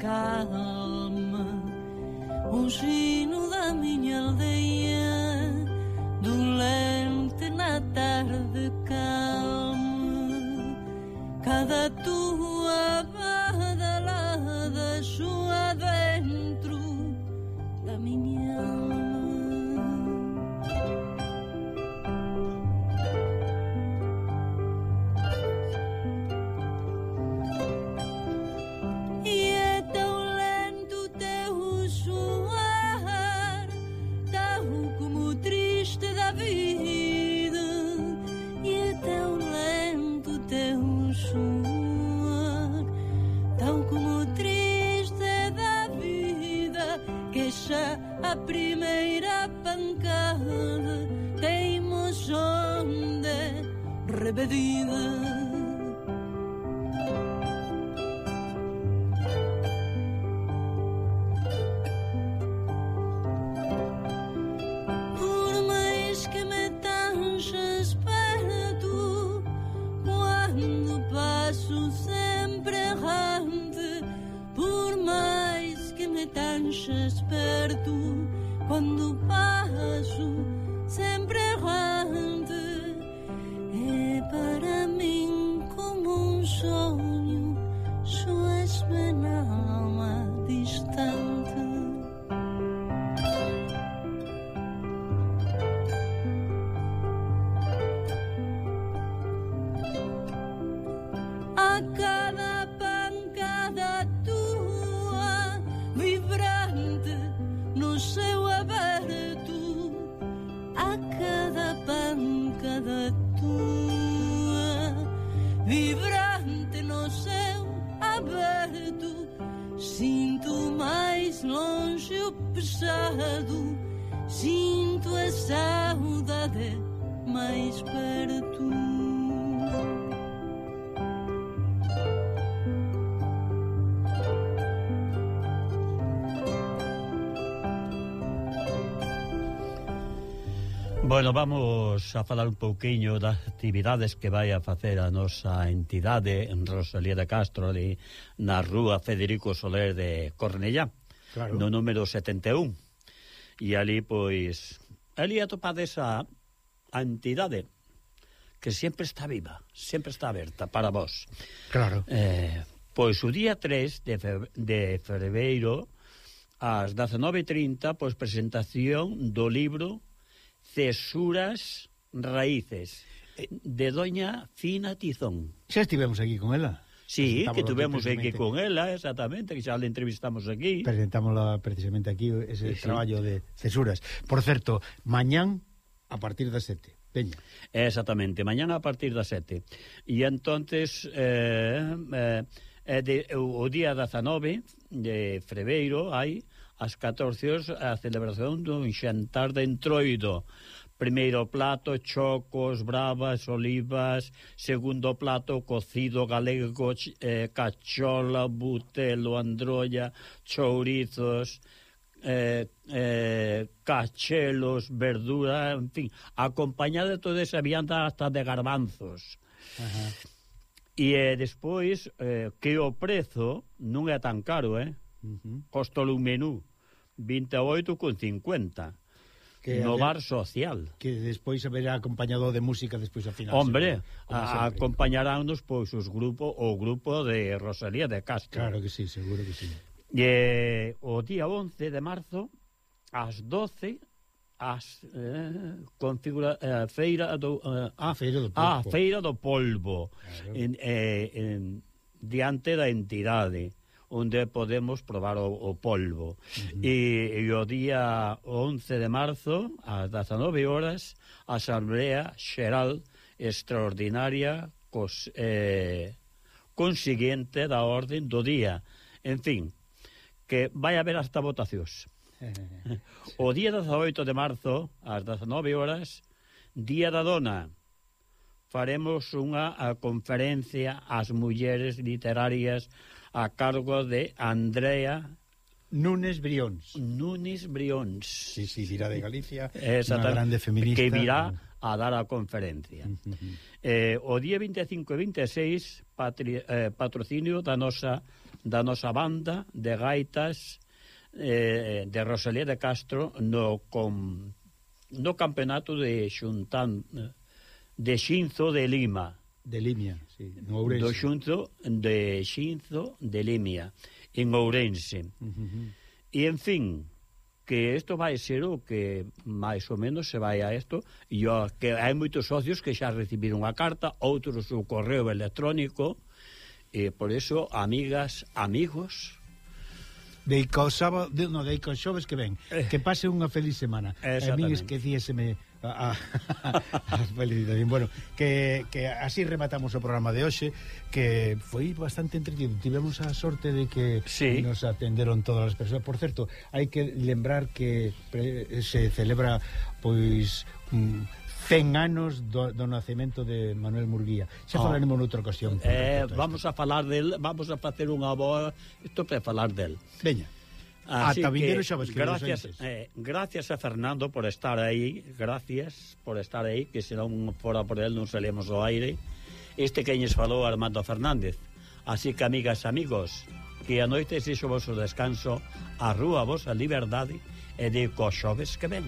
calma alma Un sino da miña aldeia Dolente na tarde calma. Cada tua consuma, tal como triste da vida, que xa a primeira pancada temos onde rebedida. Passo sempre errante. Por mais que me tanges perto, quando passo pancada tua. Vibrante no céu aberto sinto mais longe o pesado. Sinto a saudade mais perto Bueno, vamos a falar un pouquiño das actividades que vai a facer a nosa entidade en Rosalía de Castro ali na rúa Federico Soler de Cornellá, claro. no número 71. E ali, pois, ali atopades a, a entidade que sempre está viva, sempre está aberta para vós. Claro. Eh, pois o día 3 de, de febreiro ás 19.30, pois presentación do libro Cesuras Raíces, eh. de doña Fina Tizón. Xa estivemos aquí con ela. Sí, que tuvemos aquí con ela, exactamente, que xa le entrevistamos aquí. Presentámosla precisamente aquí, ese sí. traballo de cesuras. Por certo, mañán a partir das sete. Veña. Exactamente, mañana a partir das sete. E entonces eh, eh, eh de, o, o día 19 de Freveiro hai ás 14 horas a celebración dun xantar de entroido. Primeiro plato, chocos, bravas, olivas. Segundo plato, cocido galego, eh, cachola, butelo, androlla, chourizos, eh, eh, cachelos, verdura, en fin. Acompañada de toda esa vianda hasta de garbanzos. Ajá. E eh, despois, eh, que o prezo non é tan caro, eh? Uh -huh. Costole un menú. 28,50 que no bar social. Que despois haberá acompañado de música despois ao final. Hombre, a, acompañarános pois os grupo o grupo de Rosalía de Castro. Claro que sí, seguro que sí. E, o día 11 de marzo ás 12 as eh, configura eh, feira do eh, a feira do polvo. A feira do polvo claro. en, eh, en, diante da entidade onde podemos probar o, o polvo. Uh -huh. e, e o día 11 de marzo, ás 19 horas, a Asamblea Xeral Extraordinaria cos, eh, consiguiente da orden do día. En fin, que vai haber hasta votacións. o día 18 de marzo, ás 19 horas, Día da Dona, faremos unha conferencia ás mulleres literarias a cargo de Andrea Núñez Brións. Núñez Brións. Sí, sí, virá de Galicia, unha grande feminista. Que virá a dar a conferencia. Eh, o día 25 e 26 patri, eh, patrocinio da nosa, da nosa banda de gaitas eh, de Rosalía de Castro no, com, no campeonato de xuntan eh, de Xinzo de Lima De Limia, sí, en Ourense. Do xunto de Xinzo de Limia, en Ourense. Uh -huh. E, en fin, que isto vai ser o que máis ou menos se vai a isto e o, que hai moitos socios que xa recibiron a carta, outros o correo electrónico e por iso, amigas, amigos de sábado, de, no, deica o xoves que ven. Eh. Que pase unha feliz semana. A min esquecíeseme a, a, a felicitación. Bueno, que, que así rematamos o programa de hoxe, que foi bastante entretido. Tivemos a sorte de que sí. nos atenderon todas as persoas. Por certo, hai que lembrar que pre, se celebra pois... Mm, 100 anos do, do nacemento de Manuel Murguía. Xa oh. falaremos noutra ocasión. Eh, vamos a falar del, vamos a facer unha boa isto para falar del. Veña. Así Ata vindeiro xa vos gracias, eh, gracias a Fernando por estar aí, gracias por estar aí, que se non fora por él non salemos ao aire. Este queñes falou Armando Fernández. Así que, amigas e amigos, que a noite sexo vosso descanso, a rúa vosa liberdade e de co xoves que ven.